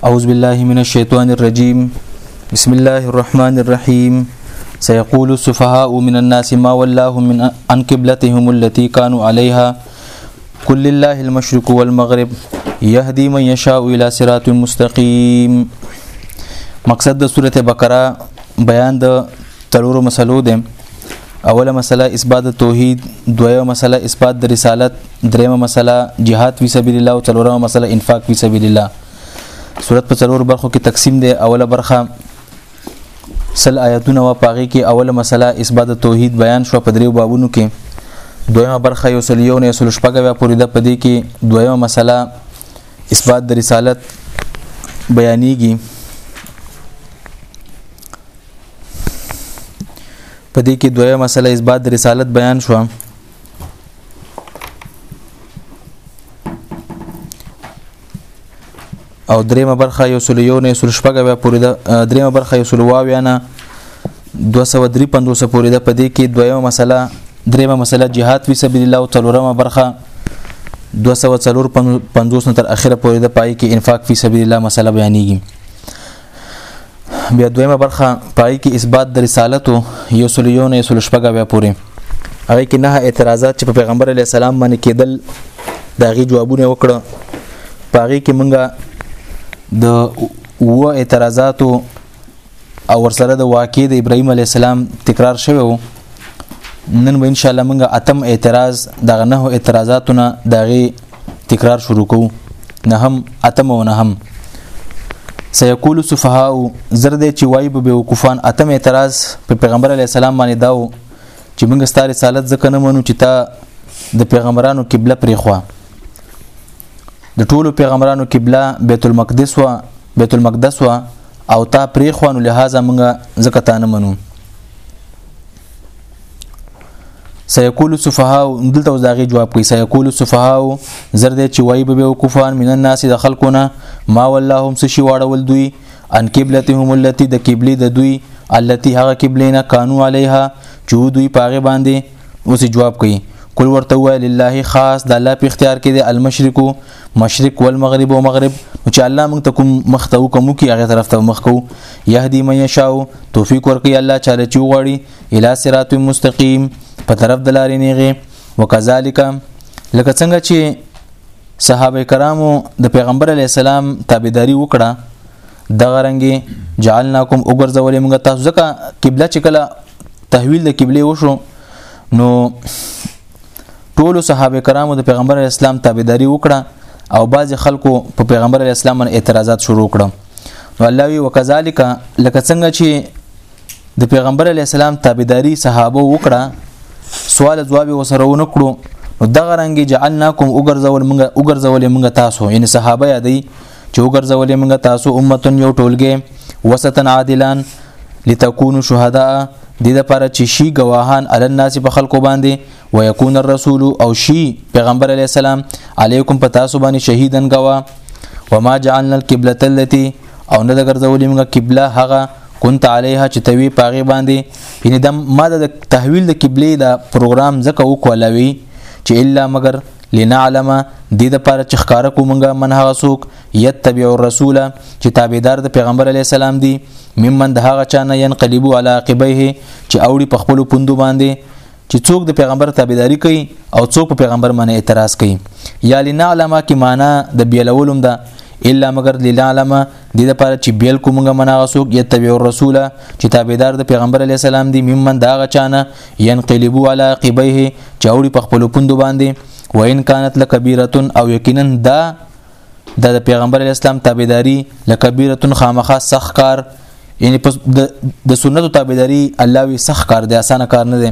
أعوذ بالله من الشيطان الرجيم بسم الله الرحمن الرحيم سيقول السفهاء من الناس ما ولاهم من عن قبلتهم التي كانوا عليها قل لله المشرق والمغرب يهدي من يشاء الى صراط مستقيم مقصد د سوره بقره بیان د تلورو مسلو ده اوله مسله اثبات توحید دویمه مسله اثبات د رسالت دریمه مسله جهاد فی سبیل الله او څلورمه مسله انفاق فی سبیل الله صورت په څلور برخو کې تقسیم دی اوله برخه سل آیاتونه و پاغي کې اوله مسله اثبات توحید بیان شو په دریو بابونو کې دویمه برخه یو سل یو نه سل شپږه بیا پوری ده په دې کې دویمه مسله اثبات د رسالت بیانېږي په دې کې دویمه مسله اثبات د رسالت بیان شو او دریمه برخه یو سل یو نه سل شپږه بیا پوری ده دریمه برخه یو سل واویا نه 235 پوری ده په دې کې دویمه مسله دریمه مسله جهاد فی سبیل الله او تلورمه برخه 245 تر اخره پوری ده پای کې انفاق فی سبیل الله مسله بیانېږي بیا دویمه برخه پای کې اثبات د رسالت یو سلیون یو سل شپږه بیا پوری هغه کې نه اعتراضات چې په پیغمبر علی السلام باندې کېدل دا غي جوابونه وکړه پاره کې مونږه د و اعتراضات او ورسره د واقع د ابراهيم عليه السلام تکرار شوی وو نن به ان شاء الله مونږه اتم اعتراض دغه نه اعتراضاتونه دغه تکرار شروع کوو نه هم اتم او نه هم سيقول سفهاء زرد چې وای به وقفان اتم اعتراض په پیغمبر علی السلام باندې داو چې موږ ستاره رسالت ځکه نه منو چې تا د پیغمبرانو قبله پرې خو د ټولو پیغمبرانو قبله بیت المقدس و بیت المقدس و او تا پرې خو نو لہذا موږ ځکه تا نه منو سيقول السفهاء دلته اوس داغه جواب کوي سيقول السفهاء زرد چې وای به وقفان من الناس د خلقونه ما ولاهم سشي واړول دوی ان قبلتهم التي د قبله د دوی التي هغه قبله نه قانون عليها چې دوی پاغه باندې اوس جواب کوي کول ورته وای لله خاص د الله په اختیار کې د المشرق مشرق والمغرب او مغرب نو چې الله موږ ته کوم مخ ته وکم کی هغه طرف ته مخ کو يهدي من يشاء توفيق ورکي الله چاله چې وغړي الى صراط مستقيم په طرف د لارې نیغه وکذالک لکه څنګه چې صحابه کرامو د پیغمبر علی السلام تابعداري وکړه د غرنګي جعلناکم وګرځولې موږ تاسو ځکه قبله چې کله تحویل د قبله وشو نو ټولو صحابه کرامو د پیغمبر اسلام تابعداري وکړه او بعض خلکو په پیغمبر اسلام باندې اعتراضات شروع کړه نو الله وی وکذالک لکه څنګه چې د پیغمبر علی السلام تابعداري صحابه وکړه سوال جواب وسره ونکړو نو دغه رنګ جعلناکم وګرځول موږ وګرځول موږ تاسو یعنی صحابه یادی چې وګرځولې موږ تاسو امتون یو ټولګه وسطن عادلان لتكونوا شهداء د دې لپاره چې شي گواهان علی الناس په خلکو باندې ويكون الرسول او شي پیغمبر علی السلام علیکم په تاسو باندې شهیدن گوا وما جعلنا القبلة التي او نه د ګرځولې موږ قبله هغه كنت عليها چې توی پاغي باندې یعنی د ما د تحویل د قبله د پروګرام زکه وکولوي چې الا مگر لنعلم دې د پاره چې ښکارا کومنګا من هغه څوک یتبع الرسول چې تابعدار د پیغمبر علی السلام دی ممن د هغه چانه ينقلبو علی عقبیه چې اوړي په خپل پوندو باندې چې څوک د پیغمبر تابعداري کوي او څوک په پیغمبر باندې اعتراض کوي یا لنعلم کې معنا د بیلولم ده الا مگر للعلم د دې لپاره چې بیل کومګه مناغه سوق یتبع الرسول چې تابعدار د پیغمبر علی السلام دی ممن دا غچانه ينقلبو على عقبيه چاوړي په خپل پوندو باندې وان كانت لكبيره او یقینا دا د پیغمبر اسلام تابعداري لکبيره خامخه سخت کار یعنی پس د سنتو تابعداري الله وی سخت کار دی اسانه کار نه دی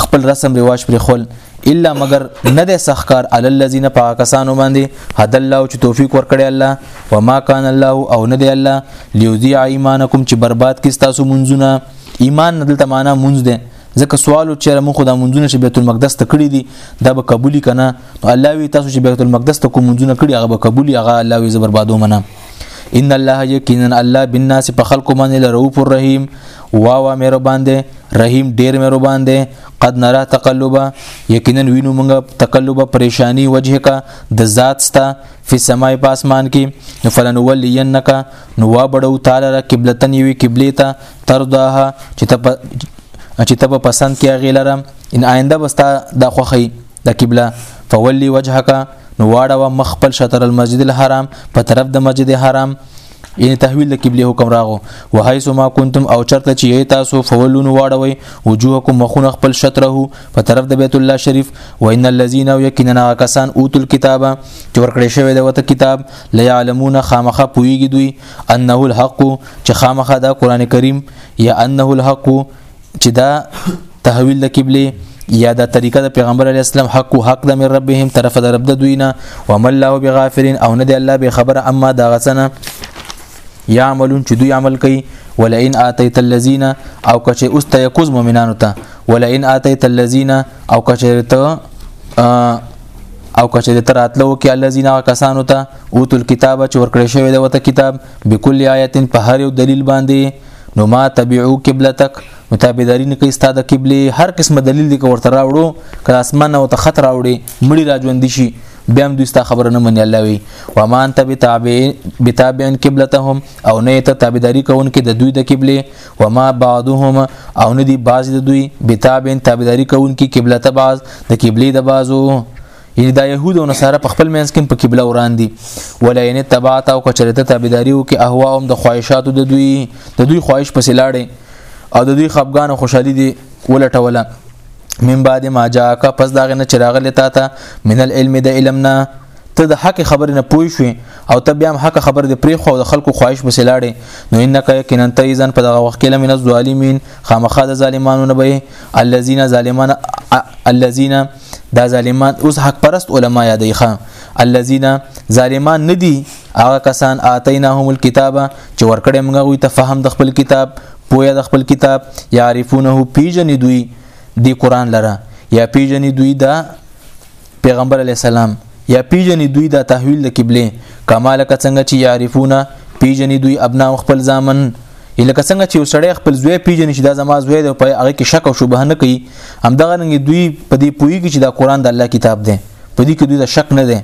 خپل رسم رواج پر خل الا مگر نه دی سخت کار عل الذين پاکستانو باندې حد الله چې توفیق ورکړي الله وما كان الله او نه دی الله ليذيع ايمانكم چې برباد کړي تاسو منځونه ایمان دلته معنا مونږ ده ځکه سوالو چې موږ خدای مونږونه چې بیت المقدس ته کړی دي دا به قبولي کنه نو الله وی تاسو چې بیت المقدس ته کوم مونږونه کړی هغه به قبولي هغه الله وی زبر بادو منه ان الله یقینا الله بالناس په خلق باندې لروف الرحیم وا وا مهربان دی رحیم ډیر مهربان دی قد نرا تقلبا یقینا وینو موږ تقلبا پریشانی وجه کا د ذات ستا فی سماء پاسمان کې فلن ولینک نو وا بډو تعالی را قبلتن یوی قبله ته ترداها چې ته چې ته پسند کې هغه لره ان آینده بستا د خوخی د قبله فولی وجهک نو واړه مخ خپل شطر المسجد الحرام په طرف د مسجد حرام یعنی تحویل د قبله حکم راغو وحيث ما كنتم او چرته چې تاسو فولون واړوي وجوهکم مخونه خپل شطره په طرف د بیت الله شریف وان الذين يكننا کسان اوتل کتابه چې ورکړې شوی د وته کتاب لا يعلمون خامخه پويږي دوی انه الحق چې خامخا دا قران کریم یا انه الحق چې دا تحویل د قبله یا دا طریقه د پیغمبر علی اسلام حق او حق د من ربهم طرف د رب د دوینه وم الله بغافلین او نه دی الله به خبر اما دا غسنه یعملون چې دوی عمل کوي ولئن اتیت الذین او کچه اوس ته یکوز مؤمنانو ته ولئن اتیت الذین او کچه ته او کچه ته راتلو کې الذین کسانو ته او تل کتابه چې ورکړې شوی دی وته کتاب بكل آیتن په هر یو دلیل باندې نو ما تبعو قبلتک متابعداري نه کوي ستاده قبله هر قسمه دلیل دی کو ورته راوړو کله اسمان او ته خطر راوړي مړي راځوند شي بیا هم دوی ستا خبره نه مني الله وي و ما انت بتابع بتابع قبلتهم او نه ته تابعداري کوونکې د دوی د قبله و ما بعضهم او نه دي بعض د دوی بتابع تابعداري کوونکې قبلته بعض د قبله د بعضو یعنی دا يهود او نصارا په خپل منځ کې په قبله وران دي ولا یعنی تبعات او کچرته تابعداري او کې اهوا هم د خواهشاتو د دوی د دوی خواهش پسې لاړې او د دوی خپګان او خوشحالي دي ولټوله من بعد ما جاءك پس دا غنه چراغله تا ته من العلم د علمنا ته د حق خبر نه پوي شوې او ته بیا هم حق خبر د پرې خو د خلکو خواهش پسې لاړې نو انک یقینا ته ایزن په دغه وخت کې لمن الظالمین خامخا د ظالمانو نه به الذين ظالمان الذين دا ظالمان اوس حق پرست علما یادې ښه الذين ظالمان ندي هغه کسان اتیناهم الكتاب چې ورکړې موږ غوي ته فهم د خپل کتاب پوهه د خپل کتاب يعرفونه پیجن دوی دی قران لره یا پیجن دوی دا پیغمبر علی السلام یا پیجنې دوی دا تحویل د قبله کما لکه څنګه چې یعرفونه پیجنې دوی ابنا خپل ځامن لکه څنګه چې وسړی خپل زوی پیجنې چې دا زما زوی دی په هغه کې شک او شبهه نه کوي همدغه رنګ دوی په دې پوي کې چې دا قران د الله کتاب دی په دې کې دوی دا شک نه دی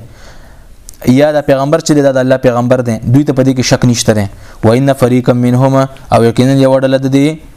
یا دا پیغمبر چې دا د الله پیغمبر دی دوی ته په دې کې شک نشته دی و ان فریقا منهم او یقینا یو ډله د دې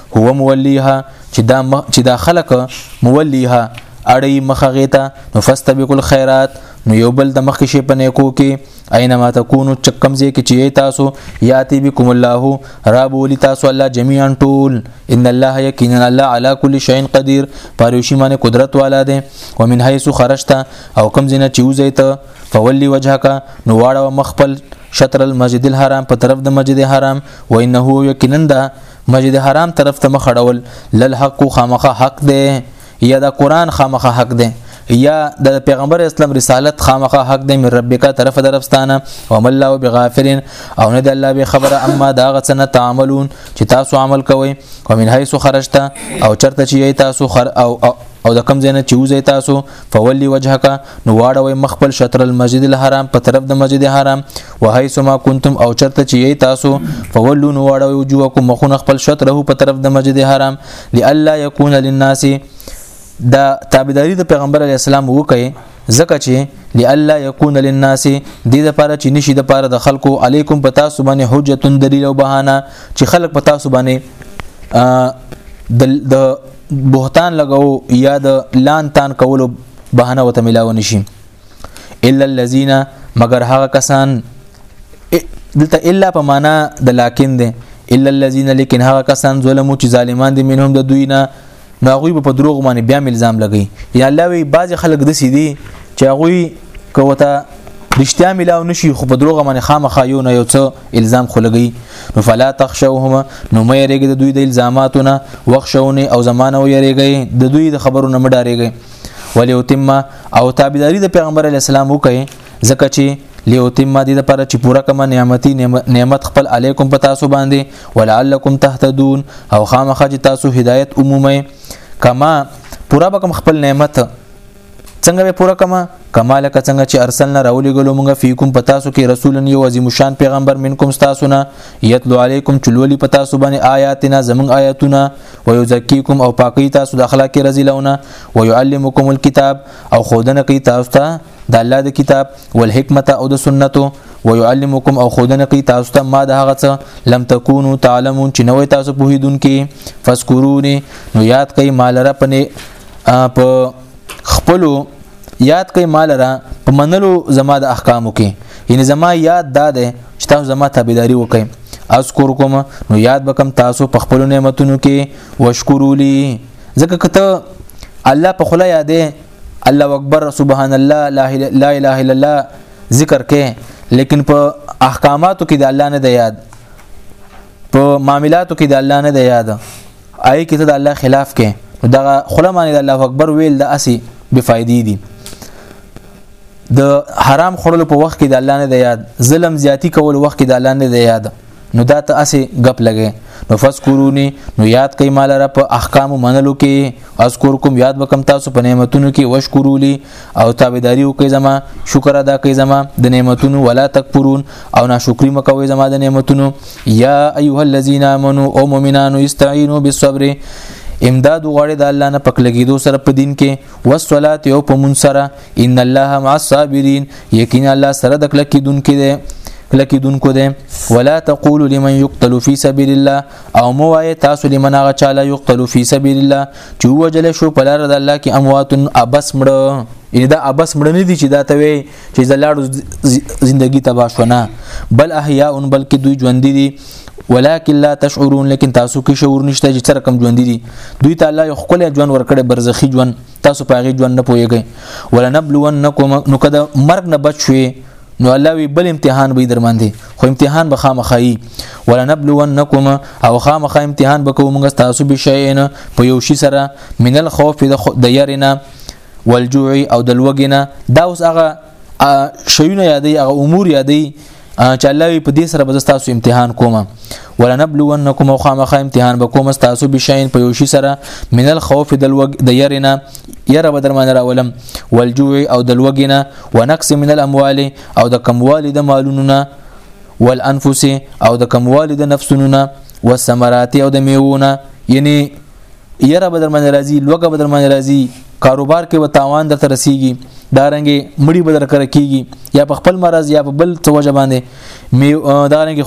هو موليها چې دا م... چې دا خلک موليها اړي مخه غیتا نو فاستبقوا الخيرات نو یو بل د مخکې شي په نیکو کې اينما تکونو چکم زی کې چي تاسو یاتی بكم الله را بولی تاسو الله جميعا ټول ان الله یقینا الله على كل شيء قدير پاروشي معنی قدرت والا دی ومن حيث خرجت او کم زینه چوزی ته فولي وجهك نو واړه مخبل شطر المسجد الحرام په طرف د مسجد حرام وانه یقینا مسجد حرام طرف ته مخ اړول للحق خامخه حق دی یا دا قران خامخه حق دی یا د پیغمبر اسلام رسالت خامخه حق دی من ربک طرف درفستانه او الله بغافرین او نه د الله به خبره اما دا غسنه تعاملون چې تاسو عمل کوئ ومن حيث خرجت او چرته چې تاسو خر او او د کم زینه چې وځي تاسو فولی وجهک نو واړوي مخ خپل شطر المسجد الحرام په طرف د مسجد حرام وحيث ما كنتم او چرته چې یی تاسو فولو نو واړوي وجوهکم مخونه خپل شطره په طرف د مسجد حرام لالا يكون للناس دا تابعداري د پیغمبر علی السلام وکي زکه چې لالا يكون للناس دې د پاره چې نشي د پاره د خلکو علیکم پتا سبحانه حجت دلیل او بهانه چې خلک پتا سبحانه د بهتان لګاو یا د لان تان کولو بهانه وته ملاو نشي الا الذين مگر هغه کسان دلته الا په معنا د لکن ده الا الذين لكن هغه کسان ظلمو چې ظالمان دي منهم د دوی نه نو هغه په دروغ باندې بیا الزام لګي یا الله وی بعض خلک د سې دي چې هغه کوته رښتیا ملاو نشي خو په دروغ باندې خامخا یو نه یو څه الزام خلګي نو فلا تخشوهما نو مې یریږي د دوی د الزاماتونه وخښونی او زمانه و یریږي د دوی د خبرو نه مډاریږي وليتم او تابعداري د پیغمبر علی السلام وکي ځکه چې ليتم دې لپاره چې پوره کما نعمتي نعمت خپل علیکم په تاسو باندې ولعلکم تهتدون او خامخ چې تاسو هدایت عمومي کما پوره بکم خپل نعمت څنګه به پوره کما کما لکه څنګه چې ارسلنا راولې ګلو مونږه فیکم پتا سو کې رسولن یو عظیم شان پیغمبر منکم تاسو نه یتلو علیکم چلولی پتا سو باندې آیاتنا زمون آیاتونه و یزکیکم او پاکی تاسو د اخلاق رزلونه و یعلمکم الكتاب او خودنه کی تاسو ته د الله د کتاب والحکمت او د سنتو ويعلمكم او خودنه کوي تاسو ته ما د هغه څه لم تکونو تعلمون چې نوې تاسو په هیدون کې فذكروني نو یاد کوي مال را پنه په خپلو یاد کوي مال را په منلو زما د احکامو کې یعنی زما یاد دا ده چې تاسو زما تابعداري وکړئ اذکر کوم نو یاد بکم تاسو په خپل نعمتونو کې وشکرو لي ځکه کته الله په خله یادې الله اکبر سبحان الله لا اله الا الله ذکر کې لیکن په احکاماتو کې د الله نه د یاد په معاملاتو کې د الله نه د یاد آی کې ته د الله خلاف کې نو دغه خله معنی د الله اکبر ویل د اسی بفایدې دي د حرام خورلو په وخت کې د الله نه د یاد ظلم زیاتی کول وخت کې د الله نه د یاد نو دا ته اسی غپ لګې نو فذكروني نو یاد کئ مال را په احکام منلو کې اذکرکم یاد وکم تاسو په نعمتونو کې وشکرولي او تابعداري وکي زما شکر ادا کوي زما د نعمتونو ولا تکفرون او ناشکری مکوي زما د نعمتونو یا ایها الذین آمنو او مؤمنانو استعینوا بالصبر امداد غواړي د الله نه پک لګیدو سره په دین کې والصلاه او په مون سره ان الله مع الصابرین یقینا الله سره د کلک کیدونکو دی کلک کیدونکو دی ولا تقول لمن يقتل في سبيل الله او مو وای تاسو لمن هغه چاله يقتل في سبيل الله چې وجل شو په لار د الله کې اموات ابس مړ ان دا ابس مړ نه دي چې دا ته وي چې زلاړو زندگی تبا شونه بل احیاء بلکې دوی ژوند دي ولکن لا تشعرون لیکن تاسو کې شعور نشته چې سره کم ژوند دي دوی ته الله یو خپل ژوند ورکړي برزخی ژوند تاسو په هغه ژوند نه پويږئ ولنبلونکم نو کده مرګ نه بچوي نو الله وی بل امتحان به در باندې خو امتحان به خامخایي ولنبلونکم او خامخا امتحان بکو موږ تاسو به شیئن په یو شی سره من الخوف د يرنا والجوع او د لوګینا دا اوس هغه شیونه یادې هغه امور یادې چې الله په دې سره به تاسو امتحان کوم ولنبلونکم خامخ امتحان به کوم تاسو بشین په یوشي سره من الخوف د لوګ د يرنا یره به درمانه راولم والجوع او د لوګینه ونقص من الاموال او د کموالي د مالونو نه والانفس او د کموالي د نفسونو نه والثمرات او د میوونه یعنی یره به درمانه راځي لوګه به درمانه راځي کاروبار کې به تاوان درته رسیږي دا رنګې مړی به درکره کیږي یا په خپل مرز یا په بل څه وجه باندې می دا رنګې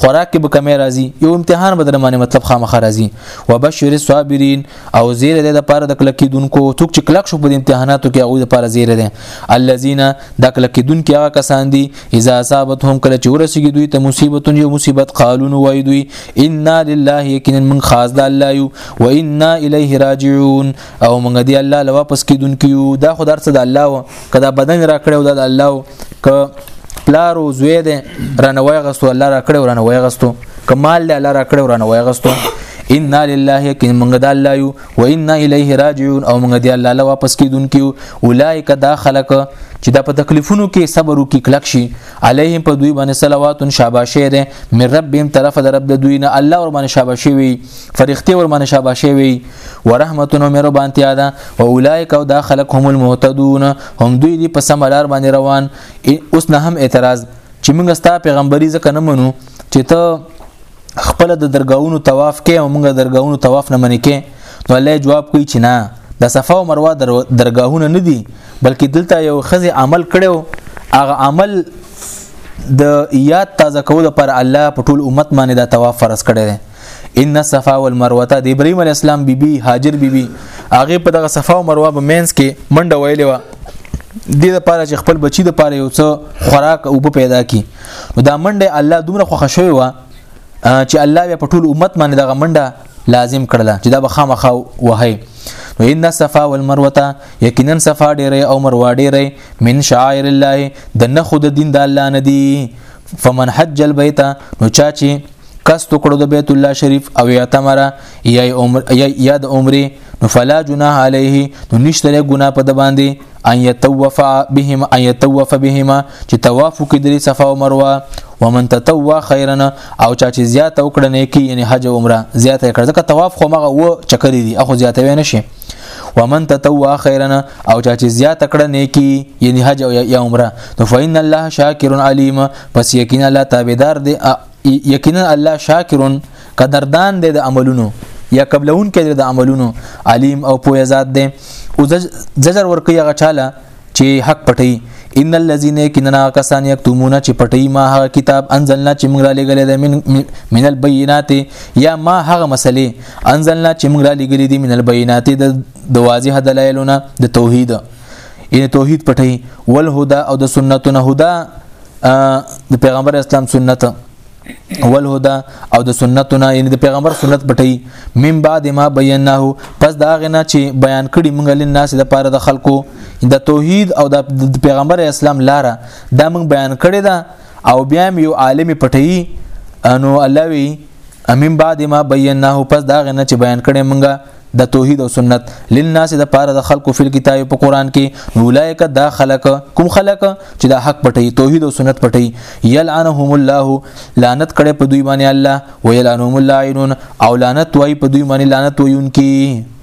خوراک کې به کمی راځي یو امتحان به درمانه مطلب خامخ راځي وبشر الصابرین او زیره ده د پاره د کلکیدونکو څوک چې کلک شو په امتحاناتو کې هغه د پاره زیره ده الذين د کلکیدونکو هغه کسان دي اذا اصابتهم کله چې ورسیږي دوی ته مصیبت یو مصیبت قالون وای دوی انا لله یقینا من خاص د الله یو و انا الیه راجعون او موږ دی الله لواپس کیدونکو دا خدای څخه د الله کدا بدن را کړو د الله ک پلار او زوی دی رانوي غستو الله را کړو رانوي غستو کمال دی الله را کړو رانوي غستو ان لله یقین موږ د الله یو و ان الیه راجعون او موږ د الله له واپس کیدونکو اولایک دا خلق چې دا په تکلیفونو کې صبر وکي کلک شي علیهم په دوی باندې صلوات شاباشه ده من ربهم طرف د رب د دوی نه الله ور باندې شاباشه وي فرښتې ورمنه شاباشې وي ورحمتونو مېرو بانتیا ده او اولایک او دا خلق هم المهتدون هم دوی دی په سم لار باندې روان اوس نه هم اعتراض چې موږ ستا پیغمبري ځکه نه منو چې ته خپل د درگاونو طواف کې او موږ درگاونو طواف نه منې کې نو الله جواب کوي چې نه د صفا او مروه درگاهونه نه دي بلکې دلته یو خزي عمل کړو هغه عمل د یاد تازه کول پر الله په ټول امت باندې دا طواف فرض کړی دی ان صفا والمروه د ابراهيم عليه السلام بيبي بی هاجر بيبي بی هغه په دغه صفا او مروه په مینس کې منډه ویلې و د دې لپاره چې خپل بچی د پاره یو څه خوراک او په پیدا کی نو دا منډه الله دومره خوښ شوی و چې الله بیا په ټول امت باندې دغه منډه لازم کړله چې دا به خامخا وهي نو ان صفا والمروه یقینا صفا ډیره او مروه ډیره من شعائر الله د نه خود دین د الله نه دی فمن حج البيت نو چا چې قصد کړو د بیت الله شریف او یعتمره یا عمر یا د عمره نو فلا جناح علیه نو نشته ګنا په د باندې ان يتوف بهم ان يتوف بهما چې طواف کې درې صفه او مروه ومن تطوع خيرا او چا چې زیات او کړنې کې یعنی حج او عمره زیات کړ ځکه طواف خو مغه و چکرې دي اخو زیات وې نشي ومن تطوع خيرا او چا چې زیات کړه نیکی یعنی حج او یا عمره نو فین الله شاکر علیم پس یقینا الله تابعدار دی یقینا الله شاکرون قدردان دی د عملونو یا قبلون کې د عملونو علیم او پوهه ذات دی او زجر ورکوي هغه چاله چې حق پټي ان الذين كننا کسان یکتمون چې پټي ما هغه کتاب انزلنا چې موږ را لګلې ده من من البينات یا ما هغه مسلې انزلنا چې موږ را لګلې دي من البينات د واضح دلایلونه د توحید ان توحید پټي والهدى او د سنتونه هدا د پیغمبر اسلام سنت والهدى او د سنتنا یعنی د پیغمبر سنت پټي من بعد ما بیناه پس دا غنا چې بیان کړي موږ لناس د پاره د خلکو د توحید او د پیغمبر اسلام لاره دا موږ بیان کړي دا او بیا یو عالم پټي انو الله وی امین بعد ما بیناه پس دا غنه چې بیان کړي مونږه د توحید او سنت للناس د پاره د خلکو فل کتاب په قران کې اولایک دا خلق کوم خلق چې د حق پټي توحید او سنت پټي یلعنهم الله لعنت کړي په دوی باندې الله ویلعنهم اللعینون او لعنت وای په دوی باندې لعنت ویونکي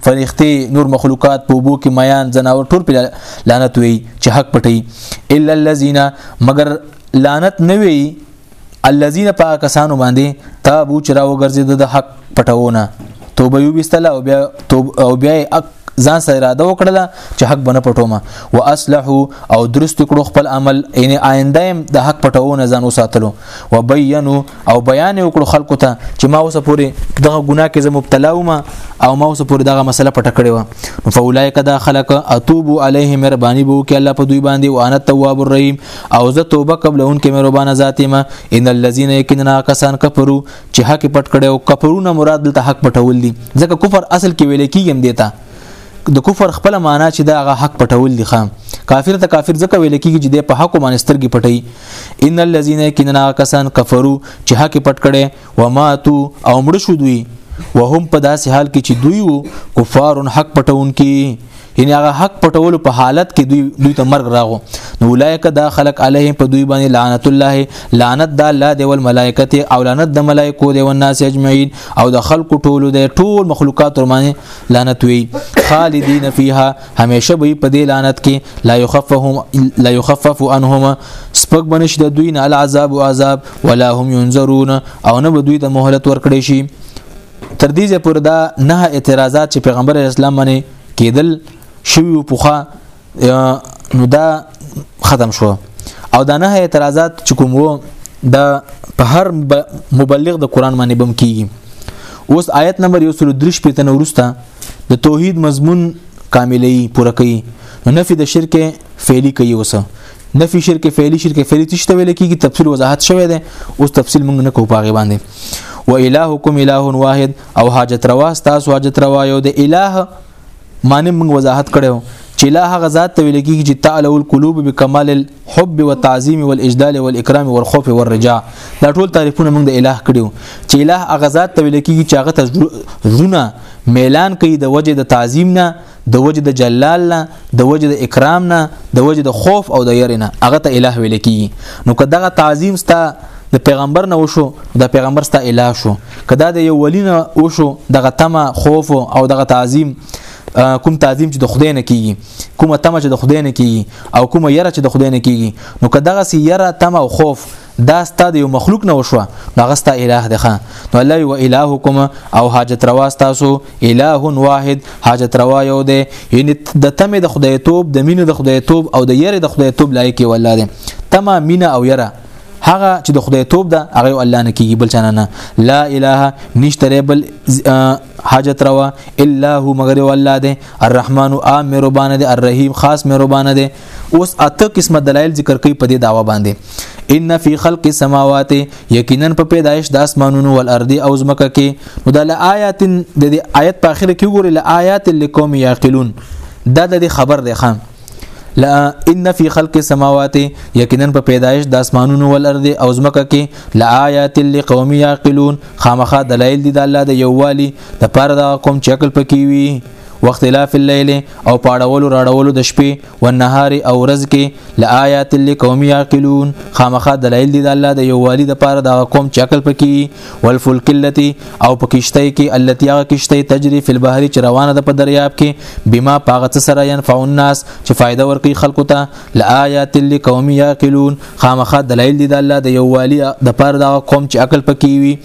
فرښتې نور مخلوقات په بو کې میان جناور ټول په لعنت وی چې حق پټي الا الذين مگر لعنت نه وی الذين پاکستانو باندې تابو چرا وګرځید د حق پټونه توبه یو بستله او بیا او بیا ځان سره اراده وکړه چې حق بنه پټومه واصلح او درست کړو خپل عمل یعنی آینده د حق پټونه ځان وساتلو وبینو او بیان وکړو خلکو ته چې ما اوسه پوری دغه ګناه کې زه مبتلا وم او ما اوسه پوری دغه مسله پټه کړې و فولایک دا خلق اتوب علیه مهرباني بو کې الله په دوی باندې وانا تواب الرحیم او زه توبه قبل ان کې مهربانه ذاتي ما ان الذين يكننا کسان کفرو چې حق پټ کړي او کفرونه مراد دلته حق پټول دي ځکه کفر اصل کې ویل کېږي هم دیتا د کفر خپل معنا چې دا هغه حق پټول دي خام کافر ته کافر ځکه ویل کېږي چې د په حق باندې سترګې پټي ان الذين يكننا کسان کفرو چې حق پټ کړي وماتو او مړ شو دوی وهم په داسې حال کې چې دوی وو کفارون حق پټون کې یعنی هغه حق پټولو په حالت کې دوی دوی ته مرګ راغو نو اولایک دا خلق علیه په دوی باندې لعنت الله لعنت د الله دی ول ملائکته او لعنت د ملائکو دی ول ناس اجمعین او د خلق ټولو دی ټول مخلوقات باندې لعنت وی خالدین فیها همیشه به په دې لعنت کې لا یخففهم لا یخفف عنهم سپک بنش د دوی نه العذاب او عذاب ولا هم ينظرون او نه بدوی ته مهلت ورکړي شي تر دې ځې پر دا نه اعتراضات چې پیغمبر اسلام باندې کېدل شوی پوخا نو دا ختم شو او دا نه اعتراضات چې کوم وو دا په هر مبلغ د قران باندې بم کیږي اوس آیت نمبر 103 په تنه ورسته د توحید مضمون کاملې پوره کوي نو نفي د شرک فعلی کوي وسه نفي شرک فعلی شرک فعلی تش ته ویل کیږي تفصیل وضاحت شوی دی اوس تفصیل موږ نه کوو پاغه باندې و الهکم اله واحد او حاجت روا تاسو حاجت روا یو د اله معنی موږ وضاحت کړو چې لا هغه ذات ته ویل کیږي چې تعالی القلوب بکمال الحب والتعظیم والاجلال والاکرام والخوف والرجاء دا ټول تعریفونه موږ د الٰه کړیو چې الٰه هغه ذات ته ویل کیږي چې هغه ته زونه میلان کوي د وجه د تعظیم نه د وجه د جلال نه د وجه د اکرام نه د وجه د خوف او د ير نه هغه ته الہ ویل کی نو که دغه تعظیم ستا د پیغمبر نه وشو د پیغمبر ستا الہ شو کدا د یو ولی نه وشو دغه تما خوف او دغه تعظیم کوم تعظیم چې د خدای نه کیږي کومه تمه چې د خدای نه کیږي او کومه یره چې د خدای نه کیږي نو که دغه سی یره تمه او خوف دا ستا د یو مخلوق نه وشوه نو هغه ستا اله دی ښه نو الله و الهکم او حاجت روا تاسو اله واحد حاجت روا یو دی یعنی د تمه د خدای توب د مینې د خدای توب او د یره د خدای توب لایق یو الله دی تمه مینه او یره هغه چې د خدای توب ده هغه الله نه کیږي بل چانه نه لا اله نشته بل حاجت روا الا هو مگر الله دی الرحمن عام مهربان دی الرحیم خاص مهربان دی اوس اته قسمه دلایل ذکر کوي په دې داوا باندې ان فی خلق السماوات یقینا په پیدایش د اسمانونو ول ارض او زمکه کې نو د آیات د دې آیت په اخر کې وګورئ ل آیات لقوم یعقلون دا د خبر دی خان لا ان فی خلق السماوات یقینا په پیدایش د اسمانونو ول ارض او زمکه کې ل آیات لقوم یعقلون خامخا دلایل دي د الله د یووالي د پاره د قوم چکل پکې وي واختلاف الليل او پاړولو راړولو د شپې او نهار او ورځ کې لآيات لقوم يعقلون خامخا دلایل دي د الله د یو والی د پاره د قوم چکل پکې والفلک التي او پکشته کې التي هغه کشته تجري فی البحر چې روانه ده په دریاب کې بما پاغه سره ينفع الناس چې فائدہ ورکړي خلکو ته لآيات لقوم يعقلون خامخا دلایل دي د الله د یو والی د پاره د قوم چې عقل پکې وي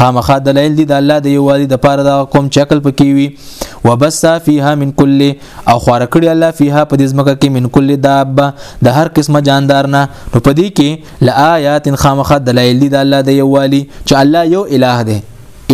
خامخا دلایل دي د الله د یووالي د پاره دا قوم چې عقل پکې وي وبسا فيها من كل او خور کړی الله فيها په دې ځمکه کې من كل دابه د هر قسمه جاندار نه نو په دې کې لآيات خامخا دلایل دي د الله د یووالي چې الله یو الٰه دی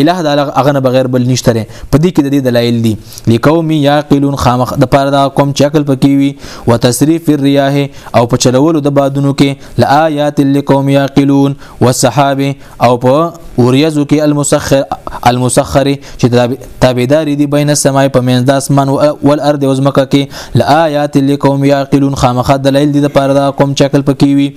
الٰه د هغه نه بغیر بل نشته لري په دې کې د دې دلایل دي لقوم یاقلون خامخ د پاره دا قوم چې عقل پکې وي وتصریف الرياح او په چلولو د بادونو کې لآيات لقوم یاقلون والسحاب او په اوریزو کې المسخر المسخر چې تابعدار دي بین السماء په منځ د اسمان او الارض او زمکه کې لآیات لقوم یعقلون خامخ دلایل دي د پاره د قوم چکل پکې وي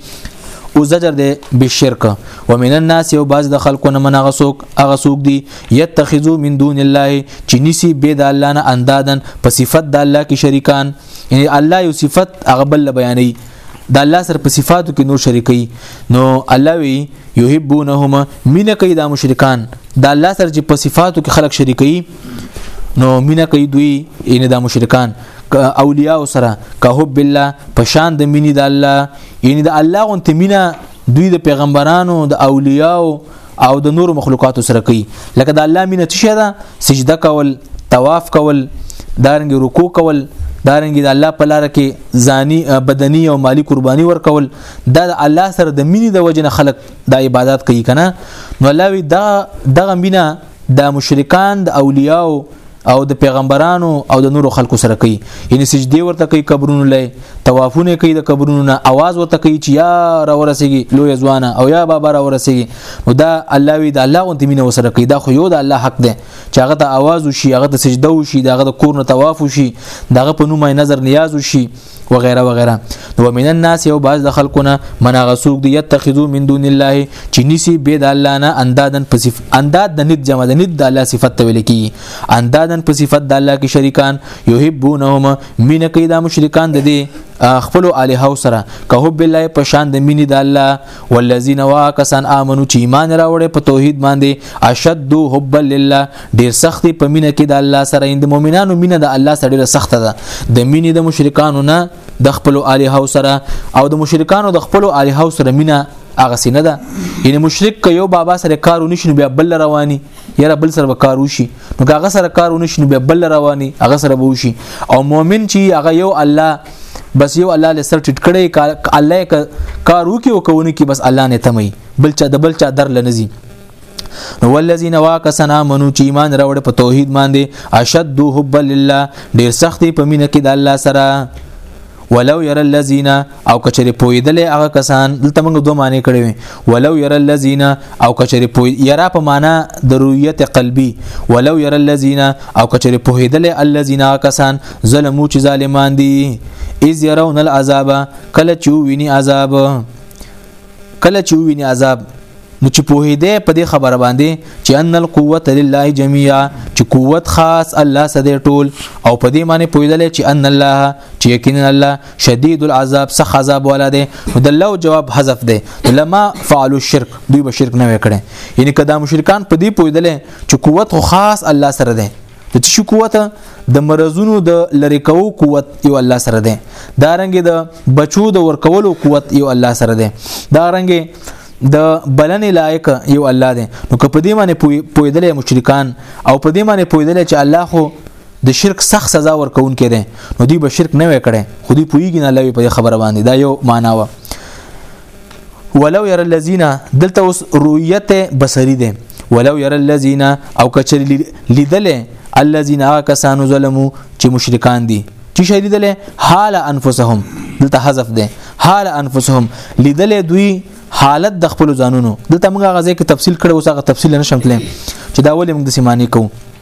او زجر دی بالشرک ومن الناس او بعض د خلکو نه من غسوک هغه سوک دي يتخذو من دون الله چې نسی به د الله نه اندادن په صفت د الله کې شریکان یعنی الله یو صفت هغه بل بیانې د الله سره په صفاتو کې نور شریکي نو الله وی یحبونهما مینه کوي د مشرکان د الله سره چې په صفاتو کې خلق شریکي نو مینه کوي دوی ان د مشرکان اولیاء سره که حب الله په شان د مینې د الله یعنی د الله غونته مینه دوی د پیغمبرانو د اولیاء او د نور مخلوقات سره کوي لکه د الله مینه څه ده سجده کول طواف کول دارنګ رکوع کول دارنګ د الله په لار کې ځاني بدني او مالی قرباني ورکول دا د الله سره د مینې د وجنه خلق د عبادت کوي کنه نو الله وی دا دغه مینه د مشرکان د اولیاء او د پیغمبرانو او د نورو خلکو سره کوي یعنی سجدي ورته کوي قبرونو لای طوافونه کوي د قبرونو نه आवाज ورته کوي چې یا را ورسیږي لوی ځوانه او یا بابا را ورسیږي نو دا الله وی دا الله غونتی مینه وسره کوي دا خو یو د الله حق دی چې هغه ته आवाज وشي هغه ته سجده وشي دا هغه د کور نه طواف وشي داغه په نومه نظر نیاز وشي وغیرہ وغیرہ نو ومن الناس یو باز د خلقونه من غسوق دی یتخذو من دون الله چې نسی به د الله نه اندادن په صف انداد د ند جمع د ند د الله صفت ته ویل کی اندادن په صفت د الله کې شریکان یحبونهم مین کیدا مشرکان د دې خپل الہ سره که حب الله په شان د مینې د الله والذین واکسن امنو چې ایمان راوړې په توحید باندې اشد حب لله ډیر سخت په مینه کې د الله سره اند مؤمنانو مینه د الله سره ډیره سخت ده د مینې د مشرکانو نه د خپل الها سره او د مشرکانو د خپل الها سره مینه هغه سینه ده یعنی مشرک که یو بابا سره کارو نشنو بیا بل رواني یره بل سره کار وشي نو هغه سره کار ونشي نو به بل رواني هغه سره به وشي او مؤمن چې هغه یو الله بس یو الله له سر ټټ کړي الله کار وکي او کوونه کې بس الله نه تمي بل چا د بل چا در لنزي نو ولذین واکسنا منو چې ایمان راوړ په توحید باندې اشد حب لله ډیر سخت په مینه کې د الله سره ولو ير الذين او کچري پویدل هغه کسان دلته موږ دوه معنی کړې وي ولو ير الذين او کچري پوی یرا په معنا د رؤیت قلبي ولو ير الذين او کچري پویدل الذين کسان ظلمو چې ظالمان دي اذ يرون العذاب کله چې ویني عذاب کله چې ویني عذاب نو چې پوهیده په دې خبره باندې چې ان القوت لله جميعا چې قوت خاص الله سره ټول او په دې معنی پوهیدل چې ان الله چې یقینا الله شدید العذاب سخت عذاب والا دی نو د لو جواب حذف دی لما فعلوا الشرك دوی به شرک نه وکړي یعنی کدا مشرکان په دې پویدل چې قوت خو خاص الله سره دی د چې قوت د مرزونو د لری کوو قوت یو الله سره دی دا رنګ د بچو د ورکولو قوت یو الله سره دی دا رنګ د بلنې لایق یو الله دی نو که په دې باندې پویدل مشرکان او په دې باندې پویدل چې الله خو د شرک سخت سزا ورکون کړي نو دوی به شرک نه وکړي خو دوی پویږي نه لوي په خبره باندې دا یو معنا و ولو ير الذين دلته اوس رؤیت بصری ده ولو ير الذين او کچر لیدل الذين کسانو ظلمو چې مشرکان دي چې شهیدل حال انفسهم دلته حذف ده حال انفسهم لیدل دوی حالت د خپل ځانونو دلته موږ غزه کې تفصیل کړو اوس هغه تفصیل نشم تلم چې دا ولې موږ د سیمانی کوو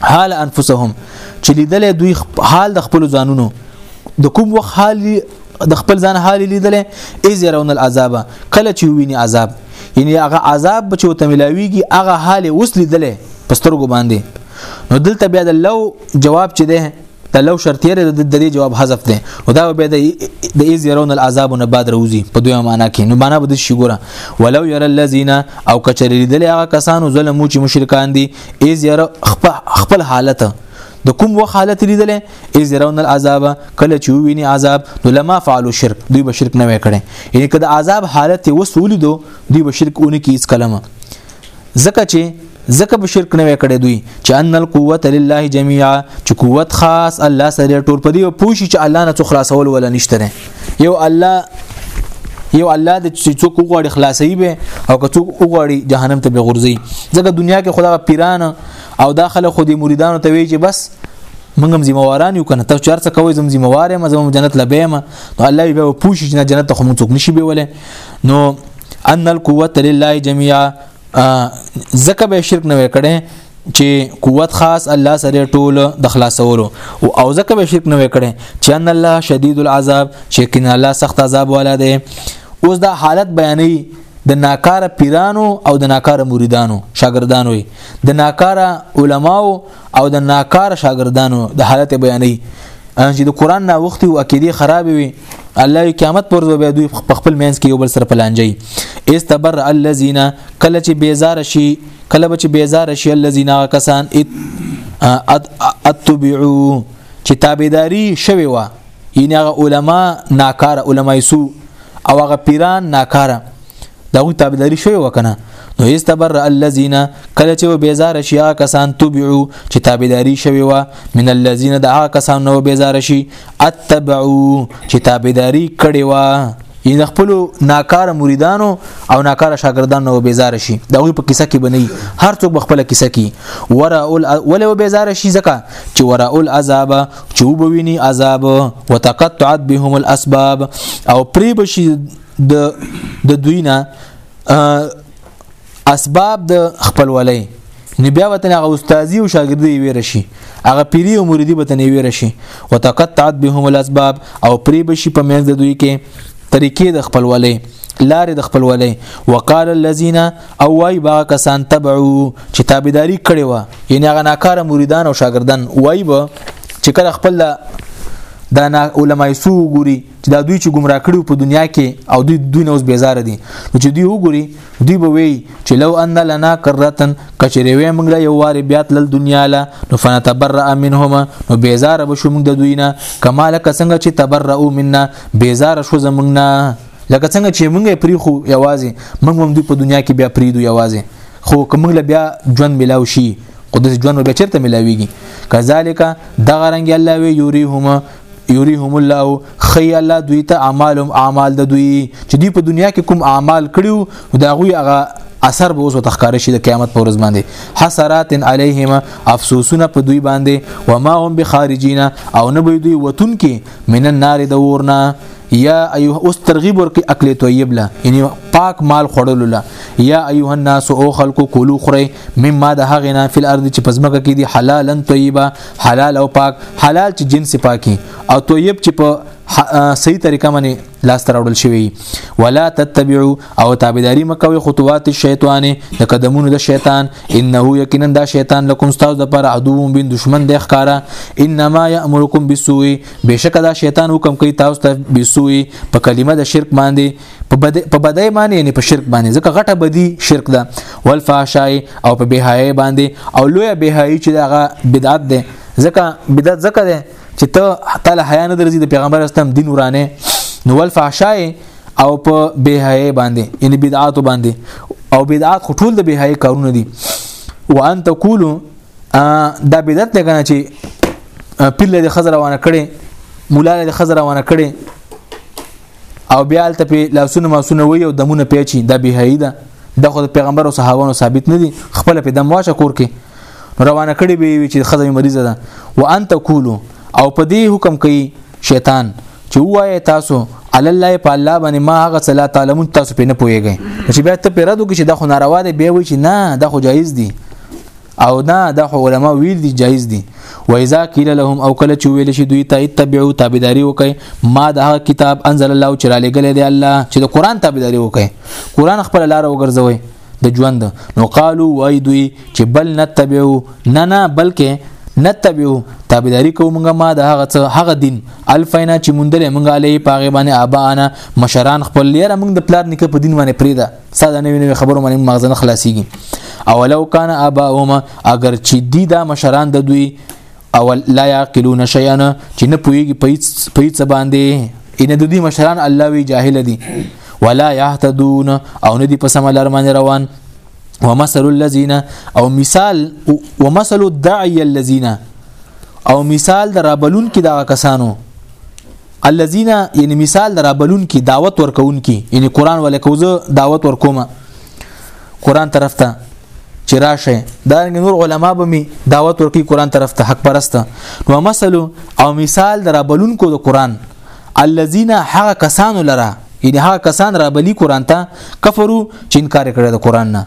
حال انفسهم چې لیدل دوی حال د خپل ځانونو د کوم وخت حال د خپل ځان حال لیدل ایز يرون العذاب کله چې ویني عذاب یعنی هغه عذاب چې وته ملاویږي هغه حال اوس لیدل پسترګو باندې نو دلته بیا د لو جواب چې ده د لو شرطیه د دې جواب حذف ده او دا به د ایز يرون العذاب نه بعد روزي په دوه معنا کې نو معنا به د شي ګوره ولو ير الذين او کچری دل هغه کسانو ظلم چې مشرکان دي ای زیره خپل حالت د کوم وخت حالت لیدل ای زیرون العذاب کله چې ویني عذاب نو لما فعلوا شرک دوی به شرک نه وکړي یعنی کله عذاب حالت وس ولیدو دوی به شرک اونې کیس کلمه زکه چې زکه به شرک نه وکړي دوی چې ان القوت لله جميعا چې قوت خاص الله سره ټول پدی او پوښي چې الله نه څو خلاصول ولا نشته یو الله یو الله د څوک وغوړي خلاصي به او که څوک وغوړي جهنم ته به غورځي ځکه دنیا کې خدای پیران او داخله خو دې مریدانو ته وی چې بس موږ هم ذمہواران یو کنه تاسو چارڅ کوی زم ذمہوار یم زم جنت لبیم نو الله به پوښي چې جنت ته موږ څوک نشي بیولې نو ان القوه لله جميعا زکه به شرک نه وکړي چې قوت خاص الله سره ټول د خلاصولو او او ځکه به شرک نه وکړي چې ان الله شدید العذاب چې کنا الله سخت عذاب والا دی اوس دا حالت بیانې د ناکاره پیرانو او د ناکاره مریدانو شاګردانو د ناکاره علماو او د ناکاره شاګردانو د حالت بیانې چې د قران نه وختي او عقيدي خراب وي الله یو قیامت پر ورځ بیا دوی په خپل مینس کې یو بل سره پلانجي استبر الذین کله چې بیزار شي کله به چې بیزار شي الذین کسان اتبعو چې تابعداري شوی و یعنی هغه علما ناکار علماي سو او هغه پیران ناکاره دا غوی تابعداري شوی وکنه نو استبر الذين کله چې بیزار شي کسان تبعو چې تابعداري شوی و من الذين دعا کسان نو بیزار شي اتبعو چې تابعداري کړي و یعنی خپل ناکاره مریدانو او ناکاره شاګردانو نو بیزار شي دا وی په کیسه کې بنئ هر څوک په خپل کیسه کې ورا اول ولو بیزار شي ځکه چې ورا اول عذاب چوب ویني عذاب وتقطعت بهم الاسباب او پری بشي د د دوی نه اسباب د خپلولۍ نو بیا وطن هغه استادي او شاګردي ویره شي هغه پیری او مریدي وطن ویره شي وتقطعت بهم الاسباب او پری بشي په منځ د دوی کې طریقې د خپلولۍ لارې د خپلولۍ وقال الذين او وای با کسان تبعو چې تابعداري کړي و یعنی هغه ناکاره مریدان او شاګردان وای به چې کله خپل دا علماي سو ګوري چې دا دوی چې گمراه کړي په دنیا کې او دوی دوی نوز بیزار دي نو چې دوی وګوري دوی به وي چې لو ان لنا کرتن کچری وې موږ له یو واره بیا تل دنیا له نو فنتبرأ منهما نو بیزار به شو موږ د دوی نه کمال کسنګ چې تبرأو منا بیزار شو زمنګ نه لکه څنګه چې موږ پری خو یوازې موږ هم دوی په دنیا کې بیا پریدو یوازې خو کوم له بیا ژوند ملاو شي قدس ژوند به چرته ملاويږي کذالک دغه رنګ الله وی یوریهما یوریهم الله خی الله دوی ته اعمالهم اعمال د دوی چې دوی په دنیا کې کوم اعمال کړیو دا غوي هغه اثر به اوس تخکاره شي د قیامت پر ورځ باندې حسرات علیهم افسوسونه په دوی باندې و ما هم بخارجین او نه به دوی وتون کې من النار د ورنا یا ایه اوس ترغیب ورکې اکل طیب لا یعنی پاک مال خړل لا یا ایه الناس او خلق کولو خره مما د هغه نه فل ارض چې پزماکه کې دي حلالا طیبا حلال او پاک حلال چې جنس پاکي او طیب چې په صحیح طریقه باندې لاس تراوړل شوی ولا تتبعوا او تابعداري مکوي خطوات الشیطان د قدمونو د شیطان انه یقینا دا شیطان لکم استاد د پر عدو بن دشمن د ښکارا انما یامرکم بالسوء بشک دا شیطان حکم کوي تاسو ته بالسوء په کلمه د شرک باندې په بدای باندې یعنی په شرک باندې ځکه غټه بدی شرک ده والفحشای او په بهای باندې او لوی بهای چې دغه بدعت ده ځکه بدعت ځکه ده چې ته تعالی حیا نه درځي د پیغمبر استم دین ورانه نو والفحشای او په بهای باندې یعنی بدعات باندې او بدعات خټول د بهای کارونه دي وان تقولوا دا بدعت نه کنه چې پیله د خزر روانه کړي مولا د خزر روانه کړي او بیا الته په لاسونه ماسونه وي او دمونه پیچي د بهایي ده د خود پیغمبر او صحابانو ثابت نه دي خپل په دم واشه کور کې روانه کړي به وي چې خزمه مریضه ده وان تقولو او په دې حکم کوي شیطان چې وایي تاسو علی الله په الله باندې ما هغه صلا تعلمون تاسو په نه پويږئ چې بیا ته پیرادو کې چې د خو ناروا دی به وي چې نه د خو جایز دي او نه د علماء ویل دي جایز دي و اذا قيل لهم او کله چې ویل شي دوی ته اتبعوا تابعداري وکي ما د هغه کتاب انزل الله چې را لګل دی الله چې د قران تابعداري وکي قران خپل لار وګرځوي د ژوند نو قالو وای دوی چې بل نتبعو نه نه بلکې نتبعو تابعداري کوو موږ ما د هغه څه هغه دین الفینا چې مونږ له موږ علی پاغه باندې ابانا مشران خپل لري موږ د پلار نکه په دین باندې پریدا ساده نوی نوی خبرو باندې مغزه نه خلاصيږي او لو کان اباهما اگر چې دی دا مشران د دوی او لا يعقلون شيئا چې نه پويږي په هیڅ باندې ان د دوی مشران الله وی جاهل دي ولا يهتدون او نه دي په سم لار باندې روان ومثل الذين او مثال ومثل الداعي الذين او مثال د رابلون کې دا کسانو الذين یعنی مثال درا بلون کی دعوت ورکون کی یعنی قران ولې کوزه دعوت ورکوم قران طرف ته چې راشه دا نور علما به می دعوت ورکی قران طرف ته حق پرسته نو مثل او مثال درا بلون کو د قران الذين حق کسان لرا یعنی هغه کسان را بلی قران ته کفرو چې انکار کړی د قران نه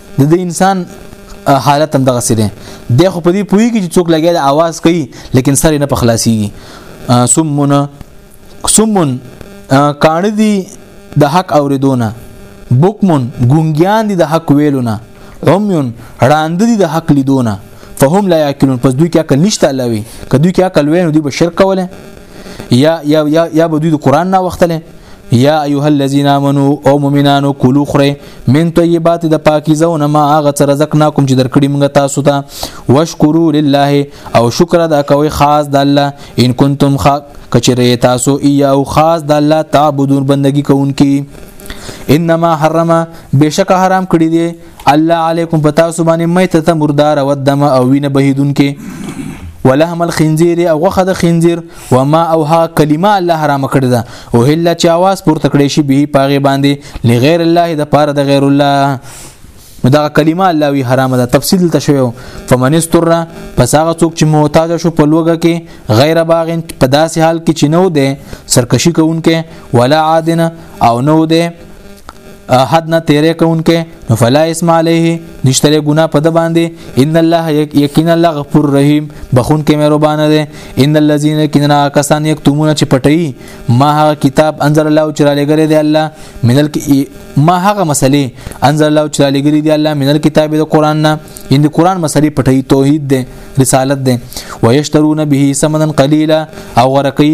د دې انسان حالت هم دغه سره دی خو په دې پوي کې چې څوک لګي د आवाज کوي لیکن سره نه په خلاصيږي سمون سمون کان دي د حق اوریدونه بوکمون ګونګیان دي د حق ویلونه عميون راند دي د حق لیدونه فهم لا یاکلون پس دوی کې عقل نشته الله وي که دوی کې عقل وینو دوی به شرک کوله یا یا یا یا به دوی د قران نه وختله یا ایها الذین آمنو او مؤمنانو کلوا خره من طیبات د پاکیزه او نما هغه څه رزقناکم چې درکړی موږ تاسو ته واشکرو لله او شکر ادا کوي خاص د الله ان کنتم خاص کچره تاسو یا او خاص د الله تعبدون بندگی کوونکی انما حرم بشک حرام کړی دی الله علیکم پتا سو باندې میته ته مردار او دم او وینه بهیدون کې ولهم الخنزیر او غخه د خنزیر وما او ها کلمه الله حرام کړی دا او هله چې आवाज پورته کړی شي به پاغه باندې لغیر الله د پاره د غیر الله دا کلمه الله وی حرام ده تفصیل ته شوی فمن استر پس هغه څوک چې محتاج شو په لوګه کې غیر باغین په داسې حال کې چې نو ده سرکشي کوونکې ولا عادنه او نو ده حد نه تیرې کونکې فلا اسم علیه نشتره ګنا په د باندې ان الله یقینا الله غفور رحیم بخون کې مهربان دی ان الذين كنا کسان یکتمون چې پټي ما هغه کتاب انزل الله چې را لګره دی الله منل ما هغه مسلې انزل الله چې را لګره دی الله منل کتاب د قران نه ان د قران مسلې پټي توحید دی رسالت دی ويشترون به ثمنا قليلا او ورقي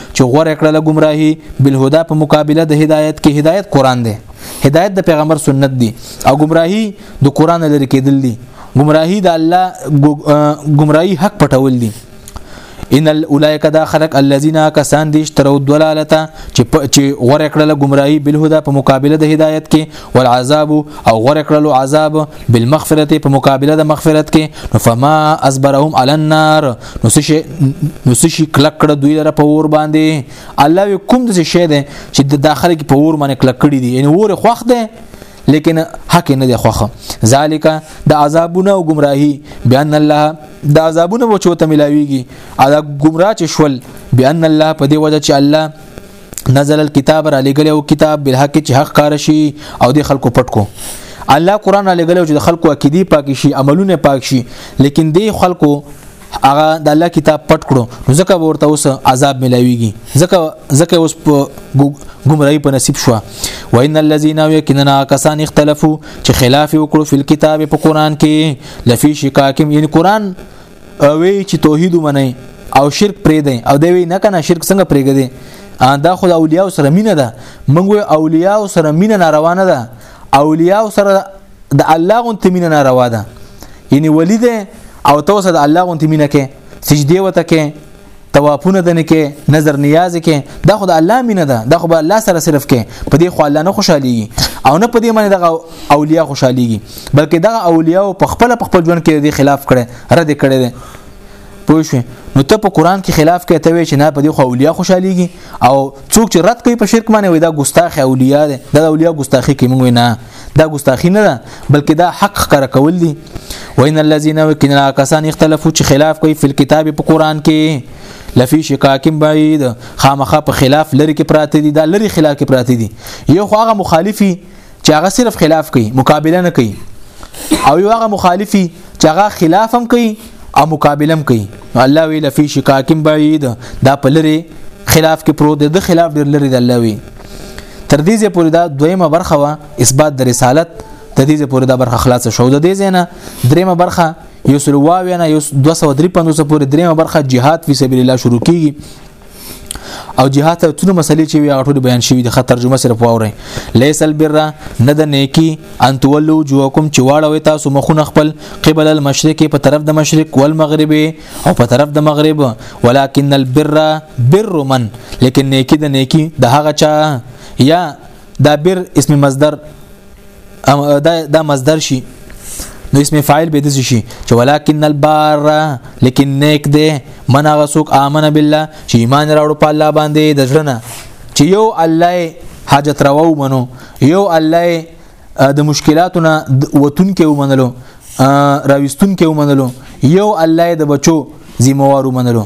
چې غوړه کړه له گمراهي بالهدى په مقابله د هدایت کې هدایت قران دی هدایت د پیغمبر سنت دی او گمراهي د قران لري کېدل دي گمراهي د الله گمراهي حق پټول دي ان اولئک دا خلق الذين کسان دي اشتروا الضلاله چې چې غوړه کړل گمراهي بالهدى په مقابله د هدایت کې والعذاب او غوړه کړل عذاب بالمغفرته په مقابله د مغفرت کې فما اصبرهم على النار نو څه شي نو څه شي کلک کړه دوی لره په ور باندې الله وی کوم د څه شي ده چې د داخله کې په ور باندې کلک کړی دي یعنی ور خوخ ده لیکن حق نه دی خوخه ذالک د عذابونه او گمراهی بیان الله د عذابونه وچو ته ملاویږي ادا گمراه چې شول بیان الله په دی وجه چې الله نزل الكتاب را لګل او کتاب بالحق چې حق کار شي او د خلکو پټ کو الله قران را لګل چې د خلکو عقيدي پاک شي عملونه پاک شي لیکن د خلکو هغه د الله کتاب پټ کړو نو ځکه ورته اوس عذاب ملاويږي ځکه ځکه اوس ګمراهي په نصیب شو وان الذين يكننا کسان اختلافو چې خلاف وکړو فل کتاب په قران کې لفي شکاکم یعنی قران وی چې توحید ومني او شرک پرې دی او دی وی نه کنه شرک څنګه پرېګه دی دا خو د اولیاء سره مینه ده موږ وی اولیاء سره مینه ناروا نه ده اولیاء سره د الله غون تمینه ناروا ده یعنی ولی ده او تو سره د الله غون تمینه کې سجدي وته کې توافونه دنه کې نظر نیاز کې دا خو د الله مینه ده دا خو به الله سره صرف کې په دې خو الله نه خوشحالي او نه په دې باندې دغه اولیاء خوشحالي بلکې دغه اولیاء په خپل په خپل ژوند کې د خلاف کړي رد کړي دي پوه شو نو ته په قران کې خلاف کې ته وی چې نه په دې خو اولیاء خوشحاليږي او څوک چې رد کوي په شرک باندې وي دا ګستاخ اولیاء ده دا اولیاء ګستاخي کوي موږ نه دا ګستاخی نه ده بلکې دا حق ښکاره کول دي وان الذين وكنا کسان اختلافو چې خلاف کوي په کتاب په قران کې لفي شکاکم بعید خامخه په خلاف لری کې پراته دي دا لری خلاف کې پراته دي یو خو هغه مخالفي چې هغه صرف خلاف کوي مقابله نه کوي او یو هغه مخالفي چې هغه خلاف هم کوي او مقابله هم کوي الله وی لفی شکاکم بعید دا په لری خلاف کې پروت د خلاف ډیر لري د الله وی تر دې ځې پورې دا دویمه برخه وا اثبات د رسالت تر دې ځې پورې دا برخه خلاصه شو د دې زینا دریمه برخه یو سلواوی نه یو 253 پورې دریمه برخه جهاد فی سبیل الله شروع کیږي او جهاد ته تر مسلې چې وی هغه ټول بیان شوی د خط ترجمه صرف واوري ليس البر نه د نیکی ان تولو جوکم چې واړوي تاسو مخونه خپل قبل المشرق په طرف د مشرق والمغرب او په طرف د مغرب ولكن البر بر من لیکن نیکی د نیکی د هغه چا یا دا بر اسم مصدر دا دا مصدر شي نو اسم فاعل به دسی شي چې ولکن البار لیکن نیک دی من هغه څوک امن بالله چې ایمان راوړ په الله باندې د ځړنه چې یو الله حاجت راو منو یو الله د مشکلاتونه وتون کې ومنلو راوستون کې ومنلو یو الله د بچو ذمہوار ومنلو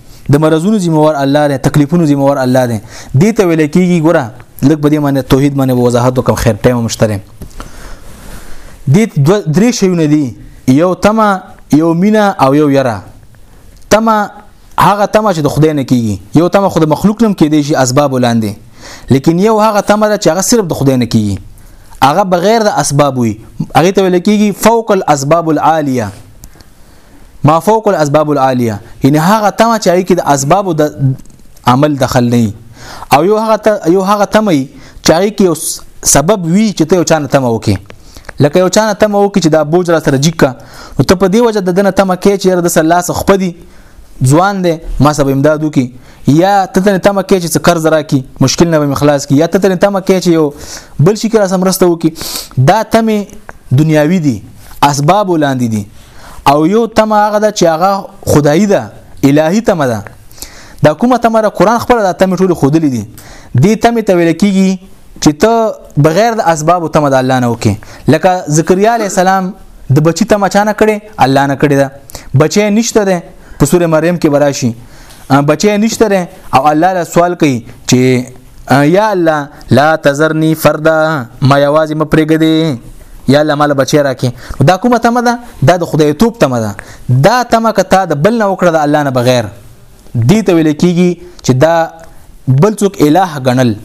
د مرزونو ذمہوار الله دی تکلیفونو ذمہوار الله دی دې ته ویل کېږي ګوره لږ په دې باندې توحید باندې وضاحت وکم خیر ټایم مشتره دې درې شیونه دي یو تما یو مینا او یو یرا تما هغه تما چې د خدای نه کیږي یو تما خود مخلوق نم کې دی شي اسباب ولاندې لیکن یو هغه تما چې هغه صرف د خدای نه کیږي هغه بغیر د اسباب وي هغه ته ویل کیږي فوق الاسباب العالیه ما فوق الاسباب العالیه یعنی هغه تمه چې کې د اسباب د عمل دخل نه او یو هغه یو هغه تمه چې کې یو سبب وی چې ته یو چانه تمه وکې لکه یو چانه تمه وکې چې دا بوج را سره جیکا نو ته په دې وجه د دنه تمه کې چې د الله سره خپه دي ځوان دی ما سبا امداد وکي یا ته ته تمه کې چې قرض راکې مشکل نه به مخلاص کی یا ته ته تمه کې چې یو بل شي کې را سمرسته وکي دا تمه دنیاوی دي اسباب لاندې دي او یو تمه هغه ده چې هغه خدایي ده الهي تمه ده دا کومه تمه ده قران خپل د تمه ټول خودلې دي دې تمه ته ویل کیږي چې ته بغیر د اسباب تمه د الله نه وکې لکه زکریا علی السلام د بچی تمه چانه کړي الله نه کړي ده بچی نشته ده په سوره مریم کې براشي بچی نشته ده او الله له سوال کوي چې یا الله لا تزرنی فردا ما یوازې م پرېګدې یا الله مال بچی راکې دا کومه تمه ده دا د خدای توپ تمه ده دا تمه کته د بل نه وکړه د الله نه بغیر دې ته ویل کېږي چې دا بل څوک الٰه غنل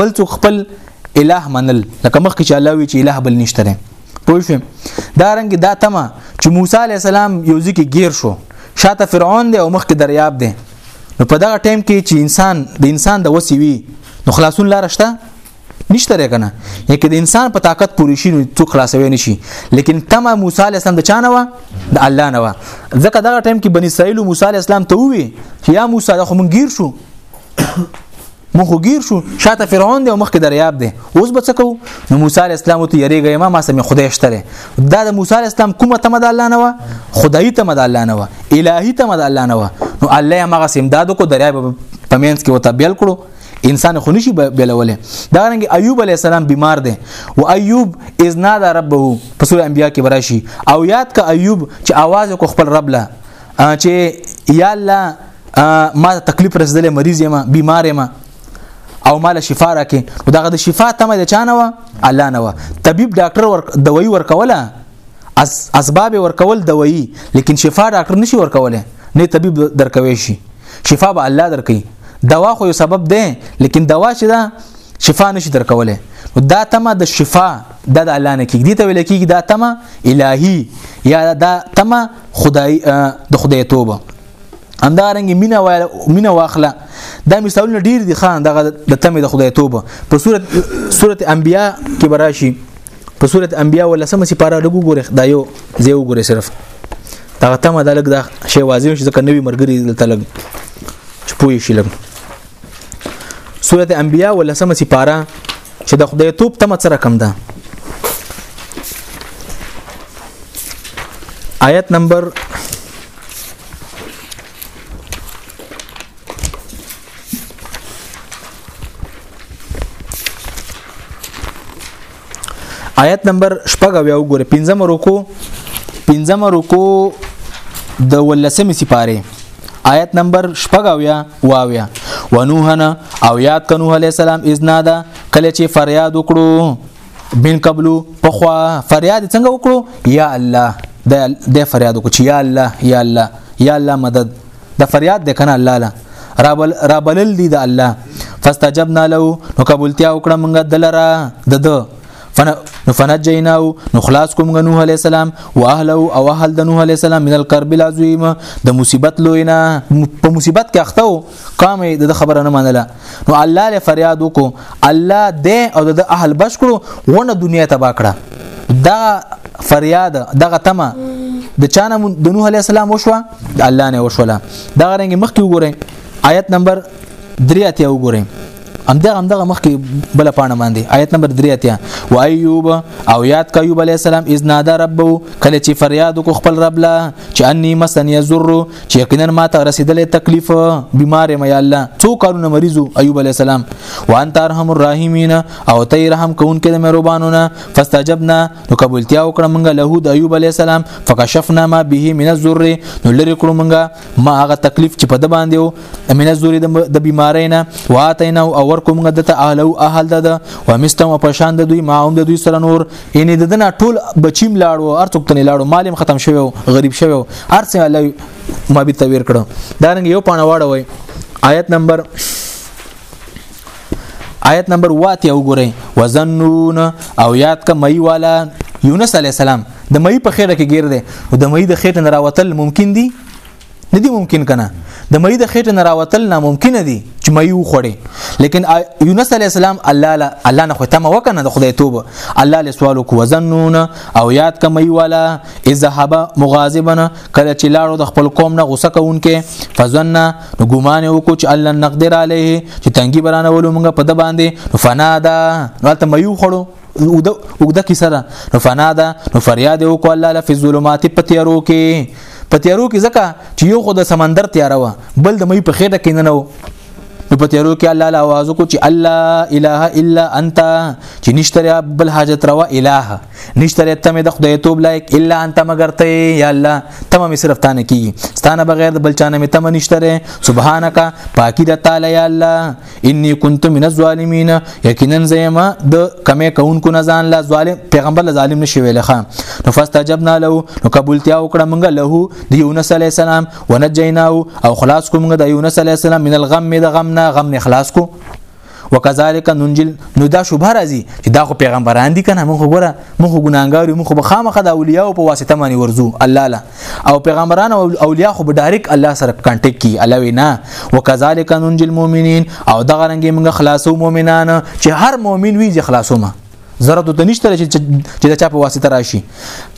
بل څوک خپل الٰه منل لکه مخکې چې الله وی چې الٰه بل نشته ده پوه شو دا رنګ دا تمه چې موسی علی السلام یو ځکه غیر شو شاته فرعون دی او مخکې دریاب دی نو په دغه ټایم کې چې انسان د انسان د وسی وي نو خلاصون لار شته نشته لري کنه یکه د انسان په طاقت پوری شي نو څوک خلاصوي نشي لیکن تما موسی علی السلام د چانه و د الله نه و ځکه دغه ټایم کې بنی اسرائیل موسی علی السلام ته وی یا موسی دا خو مونږ گیر شو مو خو گیر شو شاته فرعون دی او مخکې دریاب دی اوس به څه کوو نو موسی علی السلام ته یریږي ما ما سم خدای شته دا د موسی علی السلام کومه تمه د الله نه و خدای تمه د الله نه و الهی تمه د الله نه و نو الله هغه سم دادو کو دریاب پمینس کې وته بیل کړو انسان خو نشي بیلوله دا رنګ ایوب علی السلام بیمار دی او ایوب اذ نادى ربه په سوره انبیاء کې براشي او یاد ک ایوب چې आवाज کو خپل رب له چې یا الله ما ته تکلیف رسیدلې مریض یم بیمار یم او مال شفا راکې نو دغه د شفا تمه د چانه و الله نه و طبيب ډاکټر ور دوايي ورکوله از اسباب ورکول دوايي لیکن شفا ډاکټر نشي ورکوله نه طبيب درکوي شي شفا به الله درکې دوا خو یو سبب ده لیکن دوا چې ده شفا نشي درکوله دا تمه د شفا د الله نه کیږي ته ویل کیږي دا تمه الهي یا دا تمه خدای د خدای توبه همدارنګه مینا وایله مینا واخله دا مثالونه ډیر دي خان دغه د تمه د خدای توبه په صورت صورت انبیا کې براشي په صورت انبیا ولا سم سي پارا لګو ګوره دا یو زه وګوره صرف دا تمه د لګ دا شی واضح شي ځکه نوی مرګري دلته لګ چپوي شي لګ سوره انبیاء ولسمه سپاره چې د خدای توپ تم سره کم ده آیت نمبر آیت نمبر شپږ بیا وګوره پنځم رکو پنځم رکو د ولسمې سپاره آیت نمبر شپږ اویا واویا ونوحنا او یاد کنوح علی السلام اذنا دا کله چې فریاد وکړو بن قبلو پخوا فریاد څنګه وکړو یا الله د فریاد وکړو چې یا الله یا الله یا الله مدد د فریاد د کنه الله لا رابل رابلل دي د الله فاستجبنا له نو قبولتیا وکړه مونږه دلرا د د فنجیناو نو خلاص کوم نوح علی السلام او اهله او اهل د نوح علی السلام من الكرب العظیم د مصیبت لوینا په مصیبت کې اخته قام د خبره نه منله نو الله له فریاد وکړو الله دې او د اهل بش کړو ونه دنیا تبا کړه دا فریاد دغه تمه د چانه د نوح علی السلام وشو د الله نه وشوله دا رنګ مخکې وګورئ آیت نمبر 3 اتیا وګورئ همدغه همدغه مخکې بل پاڼه باندې آیت نمبر 3 اتیا و ایوب او یاد کا ایوب علی السلام اذ نادا ربو کله چې فریاد کو خپل رب لا چې انی مسن یزر چې یقینا ما ته رسیدلې تکلیف بیمار مې یا الله څو کارونه مریضو ایوب علی السلام وانت ارحم الراحمین او ته رحم کوونکې د مهربانونه فاستجبنا نو قبولتیا وکړه موږ له د ایوب علی السلام فکشفنا ما به من الذر نو لری کړو موږ ما هغه تکلیف چې په د باندې و من الذر د بیمارۍ نه واتینا او ورکو موږ دته اهل او اهل د ومستم په شان د دوی ما هم د دوی سره نور یعنی د دنا ټول بچیم لاړو ارڅوک تنه لاړو مالم ختم شوو غریب شوو ارڅ الله ما به تویر کړو دا رنګ یو پانه واړه وای آیت نمبر آیت نمبر واته وګورئ وزنون او یاد ک مئی والا یونس علی السلام د مئی په خېټه کې ګیر دی او د مئی د خېټه نه راوتل ممکن دی نه دی ممکن کنه د مې د خېټه نه راوتل ناممکن دي چې مې وخوړي لیکن یونس علی السلام الله لا الله نه ختمه وکنه د خدای توبه الله له سوالو کو وزنون او یاد کمې والا اذهب مغاظبا کله چې لاړو د خپل قوم نه غوسه کوونکې فزن نو ګمان وکړو چې الله نقدر علیه چې تنګي برانه ولومږه په د باندې فنادا غلط مې وخوړو اوږده کیسه ده نو فنا ده نو فریاد وکړه الله لفظ ظلمات په تیارو کې په تیارو کې ځکه چې یو خو د سمندر تیاره و بل د مې په خېټه کې نه نو نو په تیارو کې الله له आवाज کو چې الله اله الا انت چې نشتره بل حاجت روا اله نشتره ته مې د خدای توب لایک الا انت مگر ته یا الله تم مې صرف تانه کی ستانه بغیر د بل چانه مې تم نشتره سبحانك پاکی د تعالی یا الله انی كنت من الظالمین یقینا زیما د کمه کونکو نه ځان لا ظالم پیغمبر له ظالم نشي ویل خام نو فاستجبنا له نو قبولتیا وکړه موږ له د یونس علی السلام ونجیناه او خلاص کو موږ د یونس علی السلام من الغم د غم نه غم نه خلاص کو وکذالک ننجل نو دا شوبه راځي چې دا خو پیغمبران دي کنه موږ وګوره موږ ګناګار یو موږ به خامخ د اولیاء په واسطه باندې ورزو الله لا او پیغمبران او اولیاء خو به ډایرک الله سره کانټیکټ کی الله وینا وکذالک ننجل المؤمنین او دغه رنګ موږ خلاصو مؤمنان چې هر مؤمن وی چې خلاصو ما ضرورت ته نشته چې د چا په واسطه راشي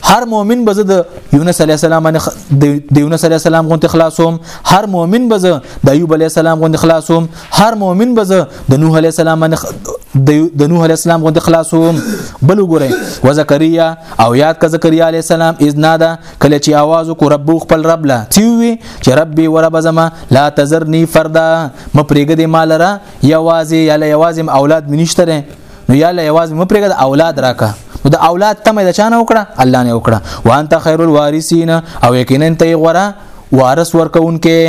هر مؤمن به د یونس علی السلام د یونس علی السلام غونډه خلاصوم هر مؤمن به د ایوب علی السلام غونډه خلاصوم هر مؤمن به زه د نوح علی السلام باندې د نوح علی السلام غو د خلاصوم بل وګورئ و زکریا او یاد ک زکریا علی السلام اذنا دا کله چې आवाज کو رب خپل رب لا تی وی چې ربي ورب زما لا تزرنی فردا م پرېګه دې مال را یوازې یا یوازې اولاد منشتره نو یا الله یواز مې پرېګه د اولاد راکا نو د اولاد تمه د چانه وکړه الله نه وکړه وانت خیر الوارثین او یقینا ته غره وارث ورکونکې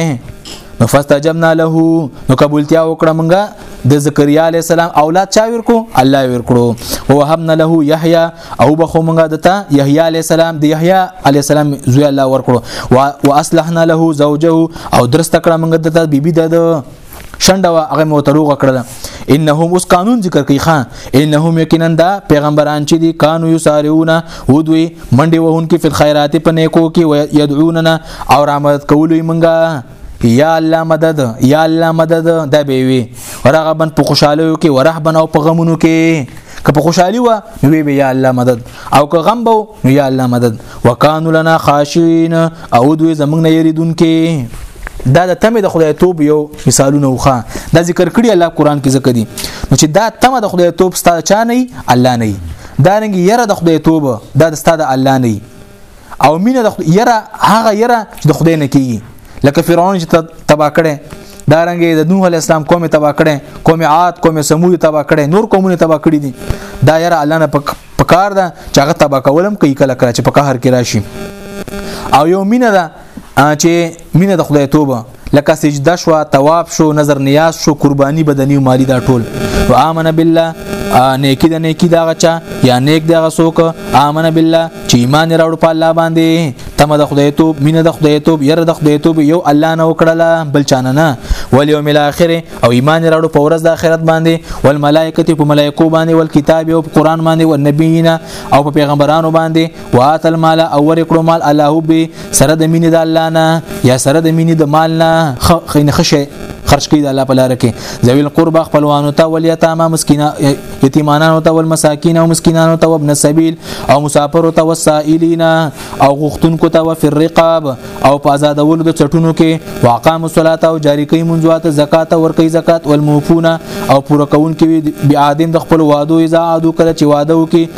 نو فاستجبنا له نو قبولتیا وکړه مونږه د زکریا علی السلام اولاد چا ورکو الله ورکړو او وهبنا له یحیی او بخو مونږه دته یحیی علی السلام د یحیی علی السلام زوی الله ورکړو واصلحنا له زوجه او درست کړه مونږه دته بیبي د شنډه وا هغه مو تروغه کړل انهم اوس قانون ذکر کوي خان انهم یقینا دا پیغمبران چې دي کانو یسارعون ودوی منډي وهون کې فل خیرات په نیکو کې یدعوننا او رحمت کولوي منګه یا الله مدد یا الله مدد دا به وي رغبن په خوشاله کې ورهبن او په غمونو کې که په خوشحالي و نو وی یا الله مدد او که غم بو نو یا الله مدد وکانو لنا خاشعين او دوی زمنګ نه یریدونکې دا د تمه د خدای توب یو مثالونه وخا دا ذکر کړی الله قران کې ذکر دي نو چې دا تمه د خدای توب ستاسو چا نه الله نه دا رنګ یره د خدای توب دا ستاسو الله نه او مینه د یره هغه یره چې د خدای نه کیږي لکه فرعون چې تبا کړي دا رنګ د نوح علی السلام قوم تبا کړي قوم عاد قوم سمود تبا کړي نور قومونه تبا کړي دي دا یره الله نه پکار ده چې هغه تبا کولم کوي کله کله چې په قهر کې راشي او یو مینه ده چې مینه د خدای توبه لکه سجده شو طواف شو نظر نیاز شو قربانی بدنی او مالی دا ټول و امن بالله نیکی د نیکی دا غچا یا نیک دا غسوک امن بالله چې ایمان راوړ په الله باندې تم د خدای توب مینه د خدای توب ير د خدای توب یو الله نه وکړله بل چانه نه ول یوم الاخر او ایمان راوړ په ورځ د آخرت باندې ول ملائکه په ملائکو باندې ول کتاب او قران باندې ول نبینا او په پیغمبرانو باندې واتل مال او ور کړو مال الله به سره د مینې د الله نه یا سره د مینې د مال نه خین خشه خرج کړي د الله په لار کې ذویل قربا خپلوانو ته ول یتاما مسکینا یتیمانانو ته ول مساکین او مسکینانو ته ابن سبیل او مسافر ته وسائلین او غختونکو ته وفي الرقاب او په آزادولو د چټونو کې واقام الصلاه او جاری کوي منځوات زکات او ورکي زکات والموفون او پوره کون کې بیا عادم د خپل وادو اذا عادو کله چې وادو کې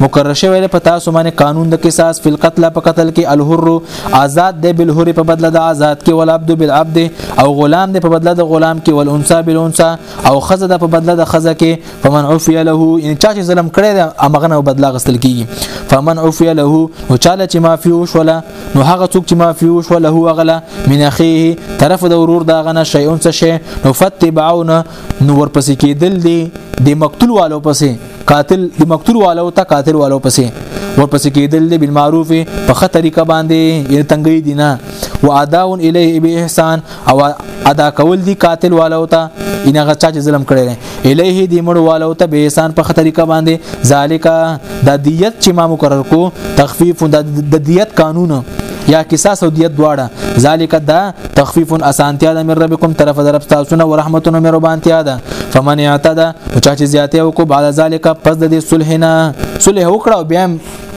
مقرر شوی دی په تاسو باندې قانون د قصاص فل قتل په قتل کې الحر آزاد دی بل حر په بدله د آزاد کې ول عبد بل عبد او غلام دی په بدله د غلام کې ول انثى بل انثى او خزه د په بدله د خزه کې فمن عفي له ان چا چې ظلم کړی دی امغنه بدله غستل کیږي فمن عفي له او چاله چې معفي وشوله نو هغه څوک چې معفي وشوله هو غله من اخيه طرف د ورور دا غنه شي انثى شي نو فتبعون نو ورپسې کېدل دي د مقتول والو پسې قاتل د مقتول والو ته قاتل والو پسې ورپسې کېدل دي بالمعروف په خه طریقه باندې یې تنګي دي نه و اداء الیه به احسان او ادا کول دي قاتل والو ته ان هغه چا چې ظلم کړی الیه دې مړ والو ته به احسان په خه طریقه باندې ذالک د دیت چې ما مقرر کو تخفیف د دیت قانون یا قصاص او دیت دواړه ذالک دا تخفیف اسانتیا ده من ربکم طرف درب تاسو نه ورحمتونو مهربانتیا ده فمن اعتدى او چا چې زیاته وکړو بعد ذالک پس د دې صلح نه صلح وکړه او بیا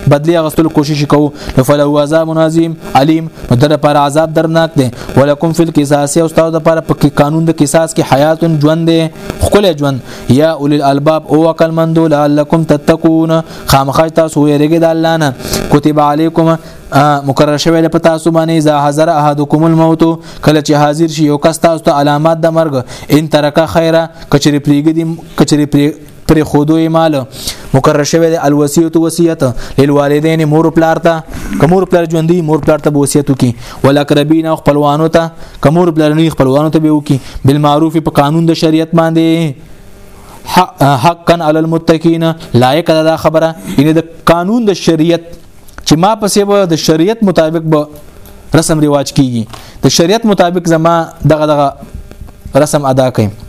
بدلی غسل کوشش کو نو فلو عذاب عظیم علیم نو در پر عذاب درناک دی ولکم فی القصاص او استاد پر په قانون د قصاص کې حیات ژوند دی خپل ژوند یا اول الالباب او عقل مندو لعلکم تتقون خامخاج تاسو یریګی د الله نه کتب علیکم مقرر شوی لپاره تاسو باندې اذا حضر احدکم الموت کله چې حاضر شي یو کس تاسو ته علامات د مرګ ان ترکه خیره کچری پریګدي کچری پری پر خودو مال مقرر شوی د الوصیت وصیت للوالدین مور پلار ته کمور پلار ژوندۍ مور پلار ته وصیت کی ولقربین خپلوانو ته کمور پلار نه خپلوانو ته به وکي بالمعروف په قانون د شریعت باندې حقا علی المتقین لایق دا خبره ان د قانون د شریعت چې ما پسې به د شریعت مطابق به رسم ریواج کیږي د شریعت مطابق زما دغه دغه رسم ادا کړي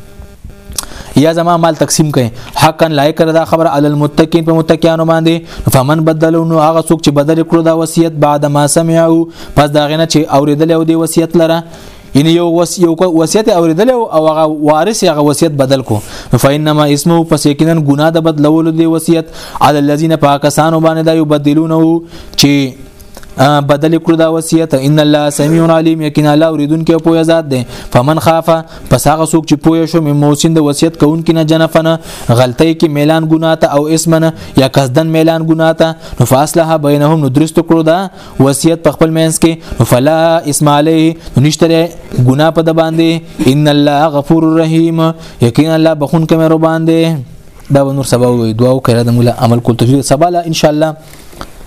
یا زما مال تقسیم کړي حقا لایق دا خبره علی المتقین په متقینانو باندې فمن بدلو نو هغه څوک چې بدل کړو دا وصیت بعد ما سمعو پس دا غنه چې اوریدل او دی وصیت لره ان یو وس یو وصیت اوریدل او هغه وارث هغه وصیت بدل کو فینما اسمه پس یقینا ګناه د بدلولو دی وصیت علی الذین پاکستان باندې دا یو بدلونه چې بدل کړو دا وصیت ان الله سمیع علیم یقینا الله اوریدونکو په یاد ذات دی فمن خاف پس هغه څوک چې پوه شو مې موسین د وصیت کوونکې نه جنفنه غلطی کې میلان ګناه ته او اسمنه یا قصدن میلان ګناه ته نو فاصله بینهم نو درست کړو دا وصیت په خپل مینس کې نو فلا اسم علیه نو نشتره ګنا په د باندې ان الله غفور رحیم یقینا الله بخون کوي رو باندې دا نور سبا وي دعا وکړه د مولا عمل کول تفصیل سبا ان شاء الله